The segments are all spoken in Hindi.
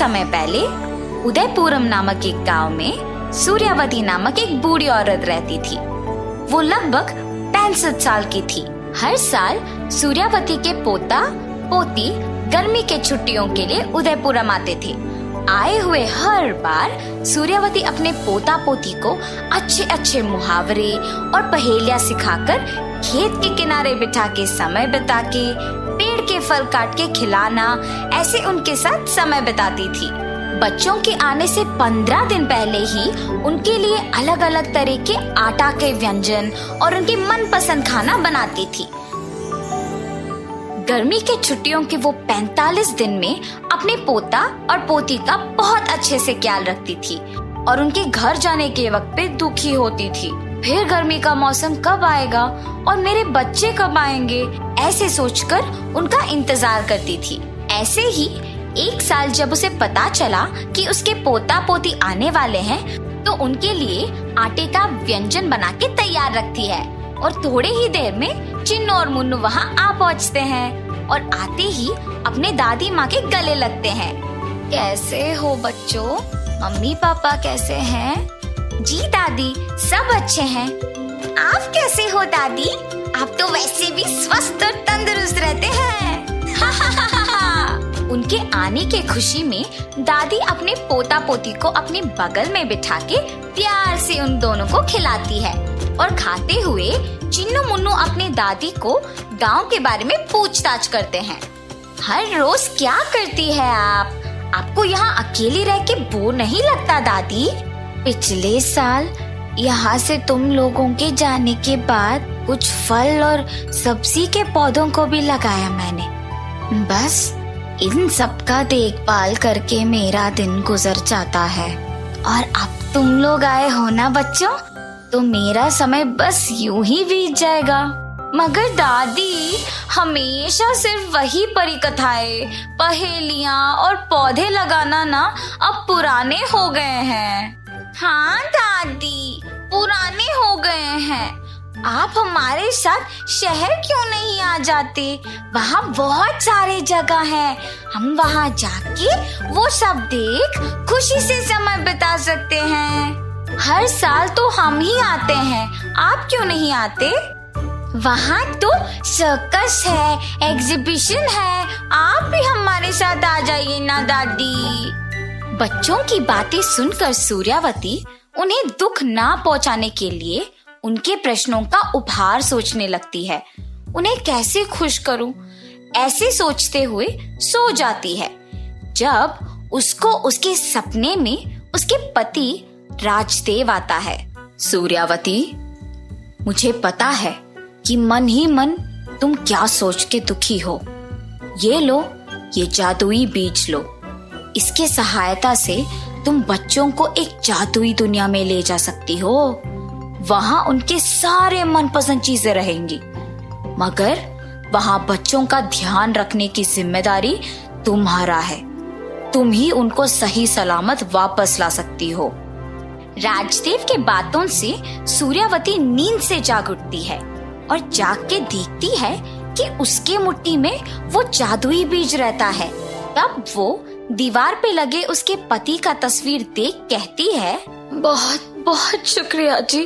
समय पहले उदयपुरम नामक एक गाँव में सूर्यावती नामक एक बूढ़ी औरत रहती थी। वो लगभग पैंसठ साल की थी। हर साल सूर्यावती के पोता, पोती गर्मी के छुट्टियों के लिए उदयपुरम आते थे। आए हुए हर बार सूर्यावती अपने पोता पोती को अच्छे अच्छे मुहावरे और पहेलियाँ सिखाकर खेत के किनारे बिठा के समय बिता के पेड़ के फल काट के खिलाना, ऐसे उनके साथ समय बिताती थी। बच्चों के आने से पंद्रह दिन पहले ही उनके लिए अलग अलग तरह के आटा के व्यंजन और उनके मनपसंद खाना बनाती थी। गर्मी के छुट्टियों के वो 45 दिन में अपने पोता और पोती का बहुत अच्छे से ख्याल रखती थी और उनके घर जाने के वक्त पे दुखी होती थी। फिर गर्मी का मौसम कब आएगा और मेरे बच्चे कब आएँगे, ऐसे सोचकर उनका इंतज़ार करती थी। ऐसे ही एक साल जब उसे पता चला कि उसके पोता पोती आने वाले हैं तो उनके लिए आटे का व्यंजन बना के तैयार रखती है और थोड़े ही देर में चिन्नू और मुन्नू वहाँ आ पहुँचते हैं और आते ही अपने दादी माँ के गले लगते हैं। कैसे हो बच्चों? मम्मी पापा कैसे हैं? दादी, सब अच्छे हैं। आप कैसे हो दादी? आप तो वैसे भी स्वस्थ और तंदुरुस्त रहते हैं। उनके आने के खुशी में दादी अपने पोता पोती को अपने बगल में बिठा के प्यार से उन दोनों को खिलाती है और खाते हुए चिन्नू मुन्नू अपने दादी को गाँव के बारे में पूछताछ करते हैं। हर रोज क्या करती है आप? आपको यहाँ अकेले रह के बोर नहीं लगता दादी? पिछले साल यहाँ से तुम लोगों के जाने के बाद कुछ फल और सब्ज़ी के पौधों को भी लगाया मैंने। बस इन सब का देखभाल करके मेरा दिन गुजर जाता है। और अब तुम लोग आए हो ना बच्चों? तो मेरा समय बस यूँ ही बीत जाएगा। मगर दादी, हमेशा सिर्फ़ वही परिकथाएँ, पहेलियाँ और पौधे लगाना ना अब पुराने हो गए हैं। हाँ दादी। पुराने हो गए हैं। आप हमारे साथ शहर क्यों नहीं आ जाते? वहाँ बहुत सारे जगह हैं। हम वहाँ जाके वो सब देख खुशी से समय बिता सकते हैं। हर साल तो हम ही आते हैं। आप क्यों नहीं आते? वहाँ तो सर्कस है एग्जीबिशन है। आप भी हमारे साथ आ जाइए ना, दादी। बच्चों की बातें सुनकर सूर्यावती उन्हें दुख ना पहुँचाने के लिए उनके प्रश्नों का उपहार सोचने लगती है। उन्हें कैसे खुश करूँ? ऐसे सोचते हुए सो जाती है। जब उसको उसके सपने में उसके पति राजदेव आता है। सूर्यावती, मुझे पता है कि मन ही मन तुम क्या सोच के दुखी हो। ये लो, ये जादुई बीज लो। इसके सहायता से तुम बच्चों को एक जादुई दुनिया में ले जा सकती हो। वहाँ उनके सारे मनपसंद चीज़ें रहेंगी। मगर वहाँ बच्चों का ध्यान रखने की ज़िम्मेदारी तुम्हारा है। तुम ही उनको सही सलामत वापस ला सकती हो। राजदेव के बातों से सूर्यावती नींद से जाग उठती है और जाग के देखती है कि उसके मुट्ठी में वो जादुई बीज रहता है। तब वो दीवार पे लगे उसके पति का तस्वीर देख कहती है बहुत बहुत शुक्रिया जी।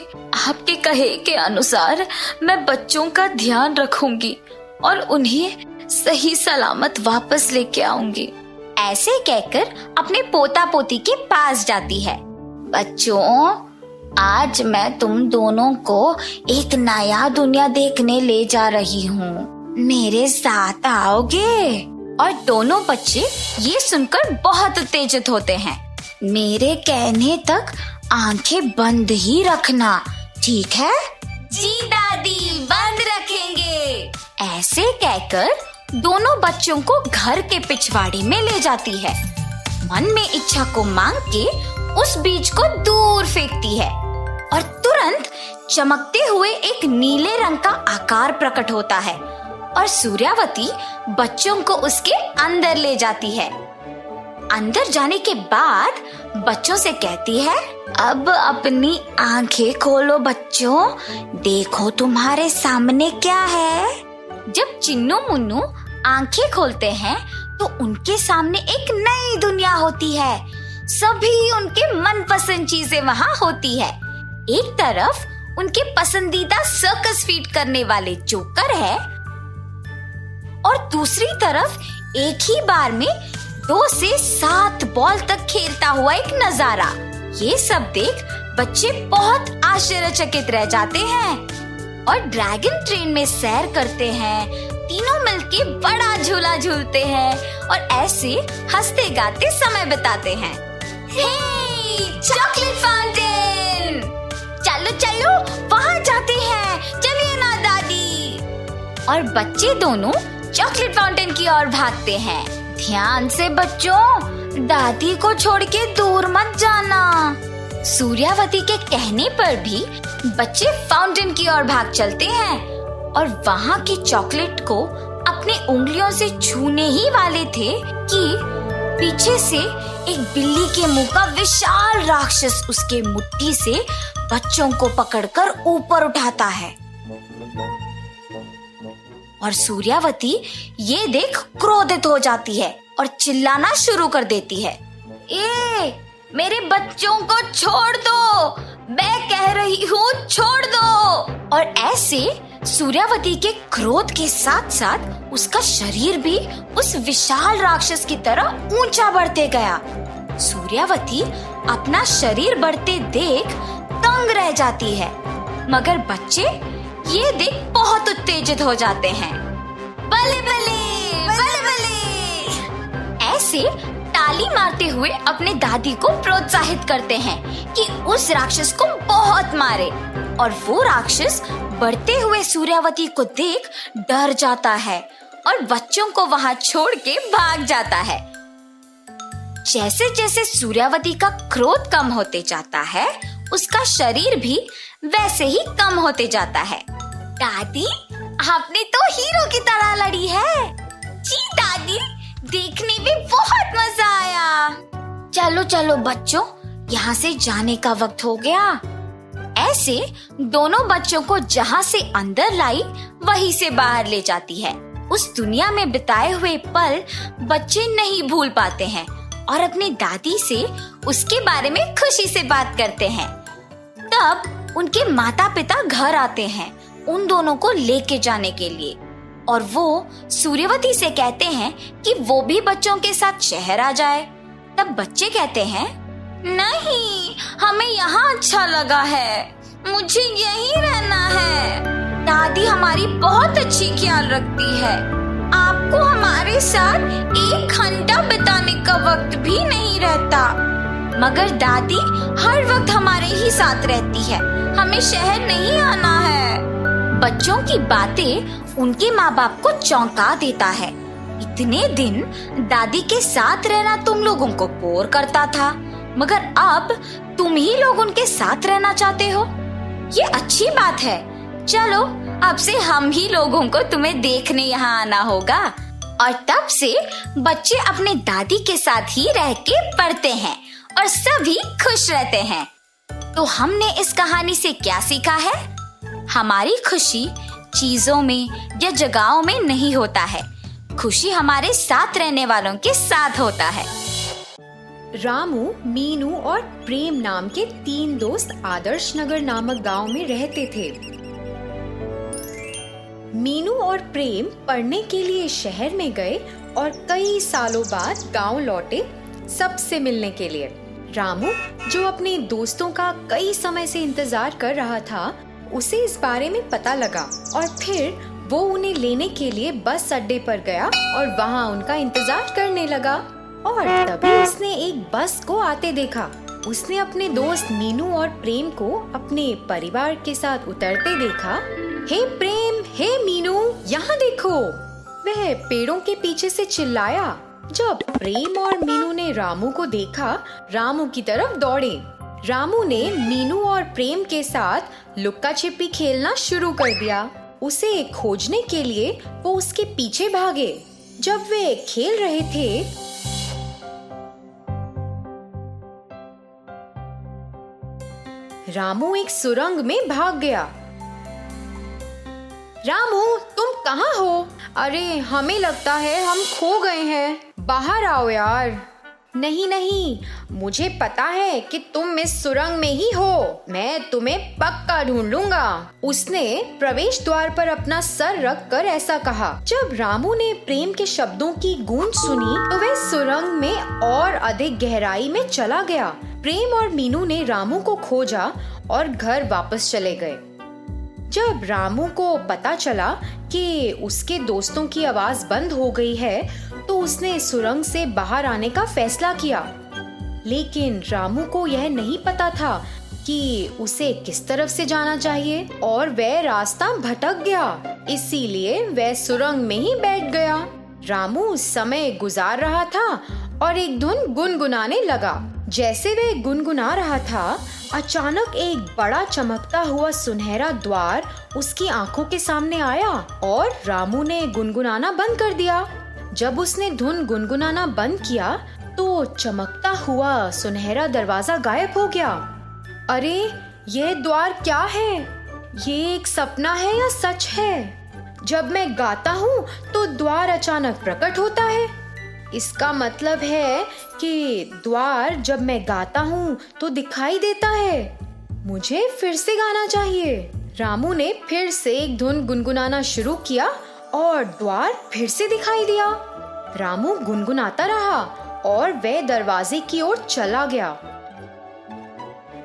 आपके कहे के अनुसार मैं बच्चों का ध्यान रखूँगी और उन्हें सही सलामत वापस लेके आऊँगी। ऐसे कहकर अपने पोता पोती के पास जाती है। बच्चों आज मैं तुम दोनों को एक नया दुनिया देखने ले जा रही हूँ। मेरे साथ आओगे? और दोनों बच्चे ये सुनकर बहुत उत्तेजित होते हैं। मेरे कहने तक आँखें बंद ही रखना, ठीक है? जी दादी, बंद रखेंगे। ऐसे कहकर दोनों बच्चों को घर के पिछवाड़े में ले जाती है। मन में इच्छा को मांग के उस बीज को दूर फेंकती है और तुरंत चमकते हुए एक नीले रंग का आकार प्रकट होता है। और सूर्यावती बच्चों को उसके अंदर ले जाती है। अंदर जाने के बाद बच्चों से कहती है, अब अपनी आँखें खोलो बच्चों, देखो तुम्हारे सामने क्या है। जब चिन्नू मुन्नू आँखें खोलते हैं तो उनके सामने एक नई दुनिया होती है। सभी उनके मनपसंद चीज़ें वहाँ होती है। एक तरफ़ उनके पसंदीदा सर्कस फीट करने वाले जोकर है और दूसरी तरफ़ एक ही बार में दो से सात बॉल तक खेलता हुआ एक नज़ारा। ये सब देख बच्चे बहुत आश्चर्यचकित रह जाते हैं और ड्रैगन ट्रेन में सैर करते हैं, तीनों मिलके बड़ा झूला झूलते हैं और ऐसे हँसते गाते समय बिताते हैं। चॉकलेट फाउंटेन चलो चलो, वहाँ जाते हैं। चलिए ना, दादी। और बच्चे दोनों चॉकलेट फाउंटेन की ओर भागते हैं। ध्यान से बच्चों, दादी को छोड़ के दूर मत जाना। सूर्यावती के कहने पर भी बच्चे फाउंटेन की ओर भाग चलते हैं और वहाँ की चॉकलेट को अपने उंगलियों से छूने ही वाले थे कि पीछे से एक बिल्ली के मुँह का विशाल राक्षस उसके मुट्ठी से बच्चों को पकड़कर ऊपर उठाता है। और सूर्यावती ये देख क्रोधित हो जाती है और चिल्लाना शुरू कर देती है। ए, मेरे बच्चों को छोड़ दो। मैं कह रही हूँ, छोड़ दो। और ऐसे सूर्यावती के क्रोध के साथ साथ उसका शरीर भी उस विशाल राक्षस की तरह ऊँचा बढ़ते गया। सूर्यावती अपना शरीर बढ़ते देख तंग रह जाती है। मगर बच्चे ये देख बहुत उत्तेजित हो जाते हैं। बले बले बले बले ऐसे ताली मारते हुए अपने दादी को प्रोत्साहित करते हैं कि उस राक्षस को बहुत मारे। और वो राक्षस बढ़ते हुए सूर्यावती को देख डर जाता है और बच्चों को वहाँ छोड़ के भाग जाता है। जैसे जैसे सूर्यावती का क्रोध कम होते जाता है उसका शरीर भी वैसे ही कम होते जाता है। दादी, आपने तो हीरो की तरह लड़ी है। जी दादी, देखने में बहुत मज़ा आया। चलो चलो बच्चों, यहाँ से जाने का वक्त हो गया। ऐसे दोनों बच्चों को जहाँ से अंदर लाई, वहीं से बाहर ले जाती है। उस दुनिया में बिताए हुए पल बच्चे नहीं भूल पाते हैं और अपनी दादी से उसके बारे में खुशी से बात करते हैं। तब उनके माता पिता घर आते हैं, उन दोनों को लेके जाने के लिए। और वो सूर्यवती से कहते हैं कि वो भी बच्चों के साथ शहर आ जाए। तब बच्चे कहते हैं, नहीं, हमें यहाँ अच्छा लगा है। मुझे यही रहना है। दादी हमारी बहुत अच्छी ख्याल रखती है। आपको हमारे साथ एक घंटा बिताने का वक्त भी नहीं रहता। मगर दादी हर वक्त हमारे ही साथ रहती है। हमें शहर नहीं आना है। बच्चों की बातें उनके माँ बाप को चौंका देता है। इतने दिन दादी के साथ रहना तुम लोगों को बोर करता था। मगर अब तुम ही लोग उनके साथ रहना चाहते हो। ये अच्छी बात है। चलो, अब से हम ही लोगों को तुम्हें देखने यहाँ आना होगा। और तब से बच्चे अपने दादी के साथ ही रह के पढ़ते हैं। और सभी खुश रहते हैं। तो हमने इस कहानी से क्या सीखा है? हमारी खुशी चीज़ों में या जगहों में नहीं होता है। खुशी हमारे साथ रहने वालों के साथ होता है। रामू, मीनू और प्रेम नाम के तीन दोस्त आदर्श नगर नामक गाँव में रहते थे। मीनू और प्रेम पढ़ने के लिए शहर में गए और कई सालों बाद गाँव लौटे सबसे मिलने के लिए। रामू, जो अपने दोस्तों का कई समय से इंतज़ार कर रहा था, उसे इस बारे में पता लगा और फिर वो उन्हें लेने के लिए बस अड्डे पर गया और वहाँ उनका इंतज़ार करने लगा। और तभी उसने एक बस को आते देखा। उसने अपने दोस्त मीनू और प्रेम को अपने परिवार के साथ उतरते देखा। हे प्रेम, हे मीनू, यहाँ देखो! वह पेड़ों के पीछे से चिल्लाया। जब प्रेम और मीनू ने रामू को देखा, रामू की तरफ़ दौड़े। रामू ने मीनू और प्रेम के साथ लुक्का छिपी खेलना शुरू कर दिया। उसे खोजने के लिए वो उसके पीछे भागे। जब वे खेल रहे थे, रामू एक सुरंग में भाग गया। रामू, तुम कहाँ हो? अरे, हमें लगता है हम खो गए हैं। बाहर आओ यार। नहीं नहीं, मुझे पता है कि तुम इस सुरंग में ही हो। मैं तुम्हें पक्का ढूंढ लूँगा। उसने प्रवेश द्वार पर अपना सर रख कर ऐसा कहा। जब रामू ने प्रेम के शब्दों की गूंज सुनी तो वह सुरंग में और अधिक गहराई में चला गया। प्रेम और मीनू ने रामू को खोजा और घर वापस चले गए। जब रामू को पता चला कि उसके दोस्तों की आवाज़ बंद हो गई है तो उसने सुरंग से बाहर आने का फैसला किया। लेकिन रामू को यह नहीं पता था कि उसे किस तरफ़ से जाना चाहिए, और वह रास्ता भटक गया। इसीलिए वह सुरंग में ही बैठ गया। रामू समय गुजार रहा था और एक धुन गुनगुनाने लगा। जैसे वह गुनगुना रहा था, अचानक एक बड़ा चमकता हुआ सुनहरा द्वार उसकी आँखों के सामने आया और रामू ने गुनगुनाना बंद कर दिया। जब उसने धुन गुनगुनाना बंद किया तो चमकता हुआ सुनहरा दरवाज़ा गायब हो गया। अरे, ये द्वार क्या है? ये एक सपना है या सच है? जब मैं गाता हूँ तो द्वार अचानक प्रकट होता है। इसका मतलब है कि द्वार जब मैं गाता हूँ तो दिखाई देता है। मुझे फिर से गाना चाहिए। रामू ने फिर से एक धुन गुनगुनाना शुरू किया और द्वार फिर से दिखाई दिया। रामू गुनगुनाता रहा और वह दरवाजे की ओर चला गया।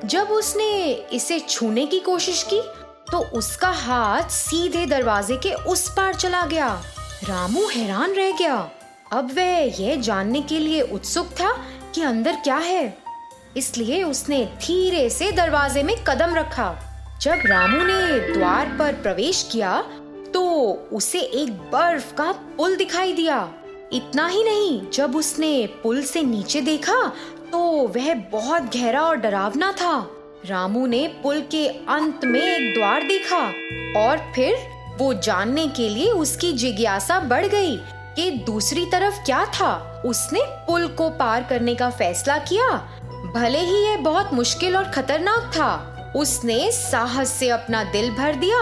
जब उसने इसे छूने की कोशिश की तो उसका हाथ सीधे दरवाजे के उस पार चला गया। रामू हैरान रह गया। अब वह यह जानने के लिए उत्सुक था कि अंदर क्या है। इसलिए उसने धीरे से दरवाजे में कदम रखा। जब रामू ने द्वार पर प्रवेश किया तो उसे एक बर्फ़ का पुल दिखाई दिया। इतना ही नहीं, जब उसने पुल से नीचे देखा तो वह बहुत गहरा और डरावना था। रामू ने पुल के अंत में एक द्वार देखा और फिर वो जानने के लिए उसकी जिज्ञासा बढ़ गई कि दूसरी तरफ़ क्या था? उसने पुल को पार करने का फैसला किया। भले ही यह बहुत मुश्किल और खतरनाक था, उसने साहस से अपना दिल भर दिया।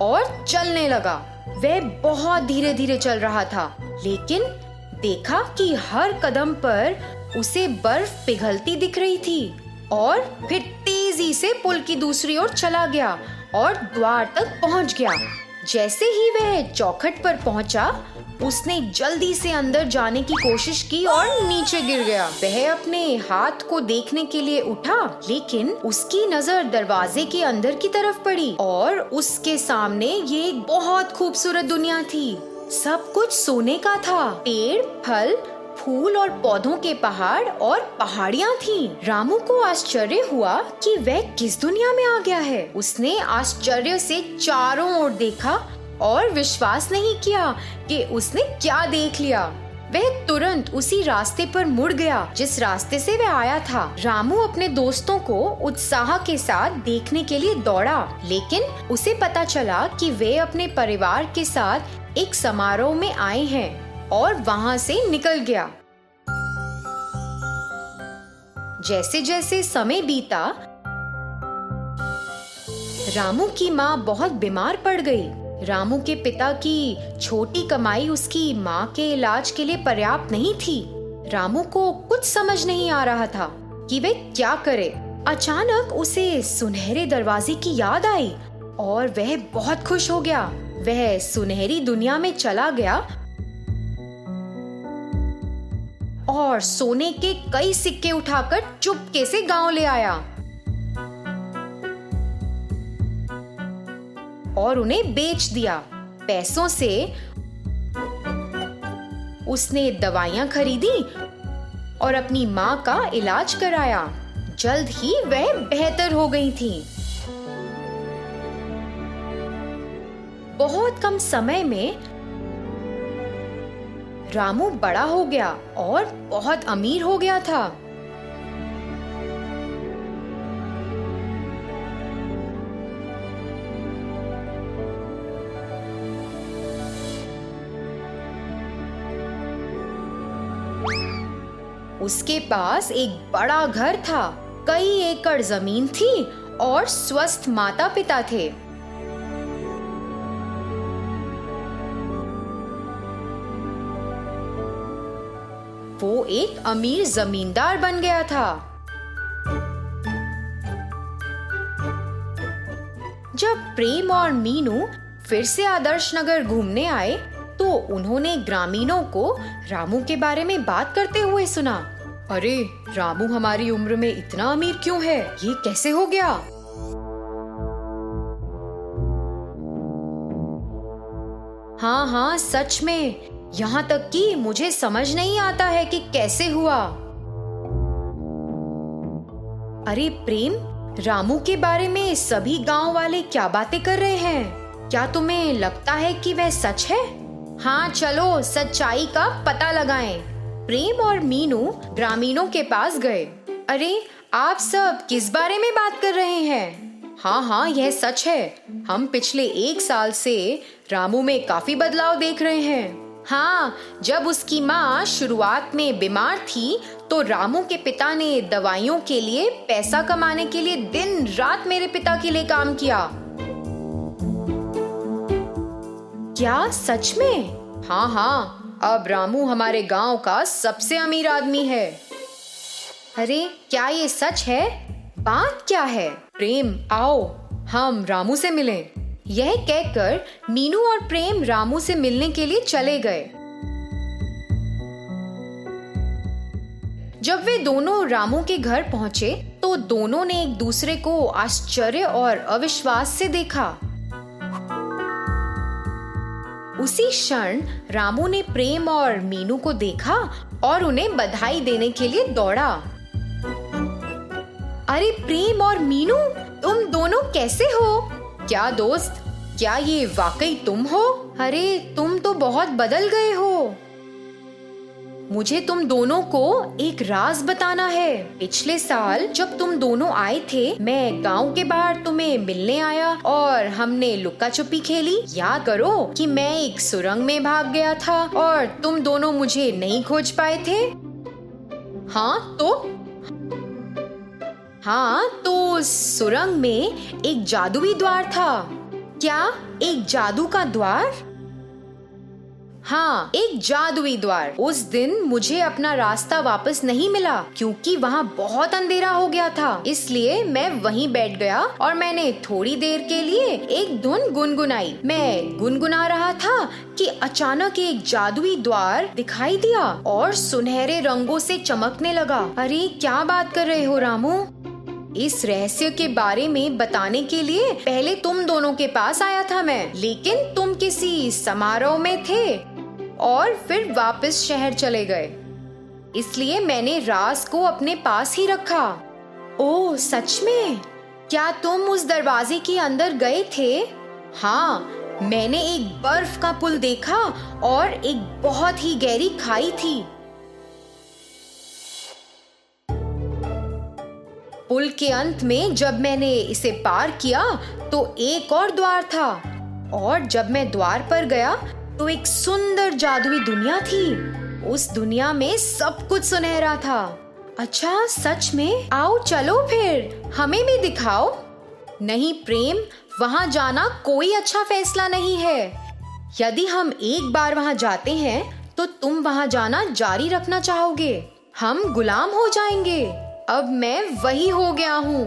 और चलने लगा। वह बहुत धीरे धीरे चल रहा था, लेकिन देखा कि हर कदम पर उसे बर्फ़ पिघलती दिख रही थी। और फिर तेज़ी से पुल की दूसरी ओर चला गया और द्वार तक पहुँच गया। जैसे ही वह चौखट पर पहुँचा, उसने जल्दी से अंदर जाने की कोशिश की और नीचे गिर गया। वह अपने हाथ को देखने के लिए उठा, लेकिन उसकी नज़र दरवाजे के अंदर की तरफ़ पड़ी और उसके सामने ये एक बहुत खूबसूरत दुनिया थी। सब कुछ सोने का था। पेड़, फल फूल और पौधों के पहाड़ और पहाड़ियाँ थी। रामू को आश्चर्य हुआ कि वह किस दुनिया में आ गया है। उसने आश्चर्य से चारों ओर देखा और विश्वास नहीं किया कि उसने क्या देख लिया। वह तुरंत उसी रास्ते पर मुड़ गया, जिस रास्ते से वह आया था। रामू अपने दोस्तों को उत्साह के साथ देखने के लिए दौड़ा, लेकिन उसे पता चला कि वे अपने परिवार के साथ एक समारोह में आए हैं। और वहाँ से निकल गया। जैसे जैसे समय बीता, रामू की माँ बहुत बीमार पड़ गई। रामू के पिता की छोटी कमाई उसकी माँ के इलाज के लिए पर्याप्त नहीं थी। रामू को कुछ समझ नहीं आ रहा था कि वे क्या करे। अचानक उसे सुनहरे दरवाजे की याद आई और वह बहुत खुश हो गया। वह सुनहरी दुनिया में चला गया और सोने के कई सिक्के उठाकर चुपके से गाँव ले आया। और उन्हें बेच दिया। पैसों से उसने दवाइयाँ खरीदी और अपनी माँ का इलाज कराया। जल्द ही वह बेहतर हो गई थी। बहुत कम समय में रामू बड़ा हो गया और बहुत अमीर हो गया था। उसके पास एक बड़ा घर था। कई एकड़ ज़मीन थी और स्वस्थ माता पिता थे। वो एक अमीर जमींदार बन गया था। जब प्रेम और मीनू फिर से आदर्श नगर घूमने आए तो उन्होंने ग्रामीणों को रामू के बारे में बात करते हुए सुना। अरे, रामू हमारी उम्र में इतना अमीर क्यों है? ये कैसे हो गया? हाँ हाँ सच में। यहाँ तक कि मुझे समझ नहीं आता है कि कैसे हुआ। अरे प्रेम, रामू के बारे में सभी गाँव वाले क्या बातें कर रहे हैं? क्या तुम्हें लगता है कि वह सच है? हाँ चलो, सच्चाई का पता लगाएँ। प्रेम और मीनू ग्रामीणों के पास गए। अरे, आप सब किस बारे में बात कर रहे हैं? हाँ हाँ यह सच है। हम पिछले एक साल से रामू में काफ़ी बदलाव देख रहे हैं। हाँ जब उसकी माँ शुरुआत में बीमार थी तो रामू के पिता ने दवाइयों के लिए पैसा कमाने के लिए दिन रात मेरे पिता के लिए काम किया। क्या सच में? हाँ हाँ अब रामू हमारे गाँव का सबसे अमीर आदमी है। अरे, क्या ये सच है? बात क्या है? प्रेम, आओ, हम रामू से मिलें। यह कहकर मीनू और प्रेम रामू से मिलने के लिए चले गए। जब वे दोनों रामू के घर पहुँचे तो दोनों ने एक दूसरे को आश्चर्य और अविश्वास से देखा। उसी क्षण रामू ने प्रेम और मीनू को देखा और उन्हें बधाई देने के लिए दौड़ा। अरे प्रेम और मीनू, तुम दोनों कैसे हो? क्या दोस्त, क्या ये वाकई तुम हो? अरे, तुम तो बहुत बदल गए हो। मुझे तुम दोनों को एक राज बताना है। पिछले साल जब तुम दोनों आए थे, मैं गाँव के बाहर तुम्हें मिलने आया और हमने लुक्का छुपी खेली। याद करो कि मैं एक सुरंग में भाग गया था और तुम दोनों मुझे नहीं खोज पाए थे। हाँ तो? हाँ तो सुरंग में एक जादुई द्वार था। क्या एक जादू का द्वार? हाँ एक जादुई द्वार। उस दिन मुझे अपना रास्ता वापस नहीं मिला, क्योंकि वहाँ बहुत अंधेरा हो गया था। इसलिए मैं वहीं बैठ गया और मैंने थोड़ी देर के लिए एक धुन गुनगुनाई। मैं गुनगुना रहा था कि अचानक एक जादुई द्वार दिखाई दिया और सुनहरे रंगों से चमकने लगा। अरे, क्या बात कर रहे हो रामू? इस रहस्य के बारे में बताने के लिए पहले तुम दोनों के पास आया था मैं, लेकिन तुम किसी समारोह में थे और फिर वापस शहर चले गए। इसलिए मैंने राज को अपने पास ही रखा। ओ सच में? क्या तुम उस दरवाजे के अंदर गए थे? हाँ मैंने एक बर्फ़ का पुल देखा और एक बहुत ही गहरी खाई थी। पुल के अंत में जब मैंने इसे पार किया तो एक और द्वार था। और जब मैं द्वार पर गया तो एक सुंदर जादुई दुनिया थी। उस दुनिया में सब कुछ सुनहरा था। अच्छा सच में? आओ, चलो फिर। हमें भी दिखाओ। नहीं, प्रेम, वहाँ जाना कोई अच्छा फैसला नहीं है। यदि हम एक बार वहाँ जाते हैं तो तुम वहाँ जाना जारी रखना चाहोगे। हम गुलाम हो जाएँगे। अब मैं वही हो गया हूँ।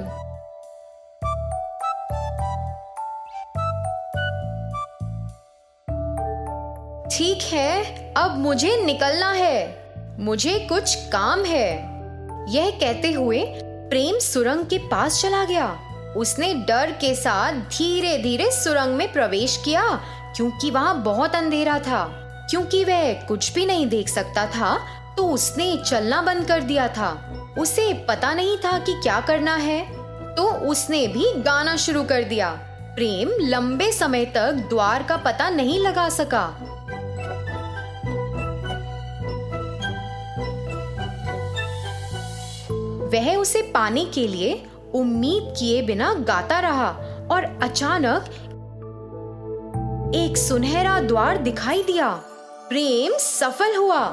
ठीक है, अब मुझे निकलना है। मुझे कुछ काम है। यह कहते हुए प्रेम सुरंग के पास चला गया। उसने डर के साथ धीरे धीरे सुरंग में प्रवेश किया, क्योंकि वहाँ बहुत अंधेरा था। क्योंकि वह कुछ भी नहीं देख सकता था तो उसने चलना बंद कर दिया था। उसे पता नहीं था कि क्या करना है तो उसने भी गाना शुरू कर दिया। प्रेम लंबे समय तक द्वार का पता नहीं लगा सका। वह उसे पाने के लिए उम्मीद किए बिना गाता रहा और अचानक एक सुनहरा द्वार दिखाई दिया। प्रेम सफल हुआ,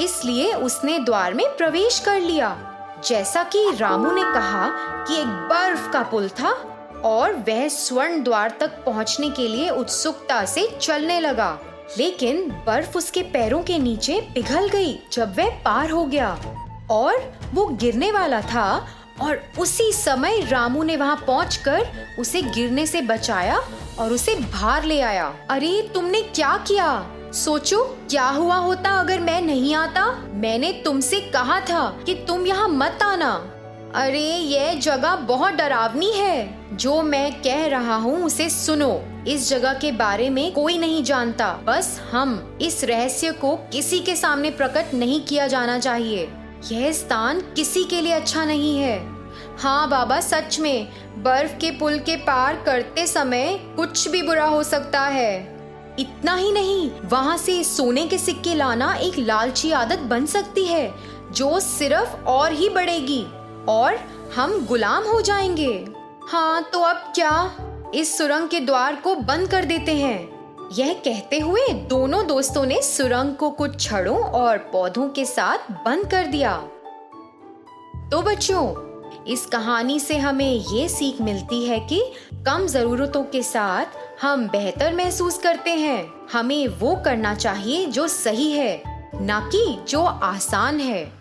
इसलिए उसने द्वार में प्रवेश कर लिया। जैसा कि रामू ने कहा कि एक बर्फ़ का पुल था और वह स्वर्ण द्वार तक पहुँचने के लिए उत्सुकता से चलने लगा। लेकिन बर्फ़ उसके पैरों के नीचे पिघल गई जब वह पार हो गया और वो गिरने वाला था और उसी समय रामू ने वहाँ पहुंचकर उसे गिरने से बचाया और उसे बाहर ले आया। अरे, तुमने क्या किया? सोचो, क्या हुआ होता अगर मैं नहीं आता? मैंने तुमसे कहा था कि तुम यहाँ मत आना। अरे ये जगह बहुत डरावनी है। जो मैं कह रहा हूँ, उसे सुनो। इस जगह के बारे में कोई नहीं जानता। बस हम इस रहस्य को किसी के सामने प्रकट नहीं किया जाना चाहिए। यह स्थान किसी के लिए अच्छा नहीं है। हाँ बाबा, सच में, बर्फ़ के पुल के पार करते समय कुछ भी बुरा हो सकता है। इतना ही नहीं, वहाँ से सोने के सिक्के लाना एक लालची आदत बन सकती है, जो सिर्फ़ और ही बढ़ेगी, और हम गुलाम हो जाएँगे। हाँ तो अब क्या? इस सुरंग के द्वार को बंद कर देते हैं। यह कहते हुए दोनों दोस्तों ने सुरंग को कुछ छड़ों और पौधों के साथ बंद कर दिया। तो बच्चों इस कहानी से हमें ये सीख मिलती है कि कम जरूरतों के साथ हम बेहतर महसूस करते हैं। हमें वो करना चाहिए जो सही है, न कि जो आसान है।